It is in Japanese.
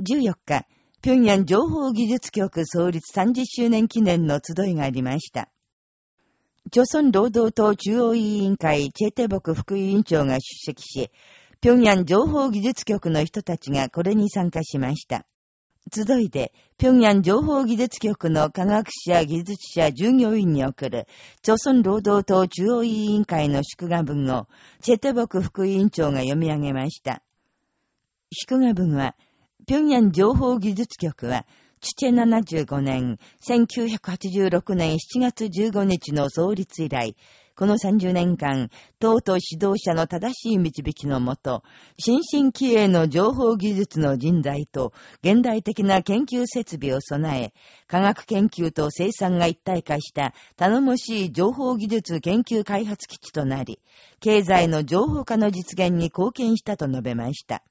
14日、平壌情報技術局創立30周年記念の集いがありました。朝鮮労働党中央委員会チェテボク副委員長が出席し、平壌情報技術局の人たちがこれに参加しました。集いで、平壌情報技術局の科学者、技術者、従業員に送る、朝鮮労働党中央委員会の祝賀文を、チェテボク副委員長が読み上げました。祝賀文は、平壌情報技術局は、父75年、1986年7月15日の創立以来、この30年間、党と指導者の正しい導きのもと、新進気鋭の情報技術の人材と現代的な研究設備を備え、科学研究と生産が一体化した頼もしい情報技術研究開発基地となり、経済の情報化の実現に貢献したと述べました。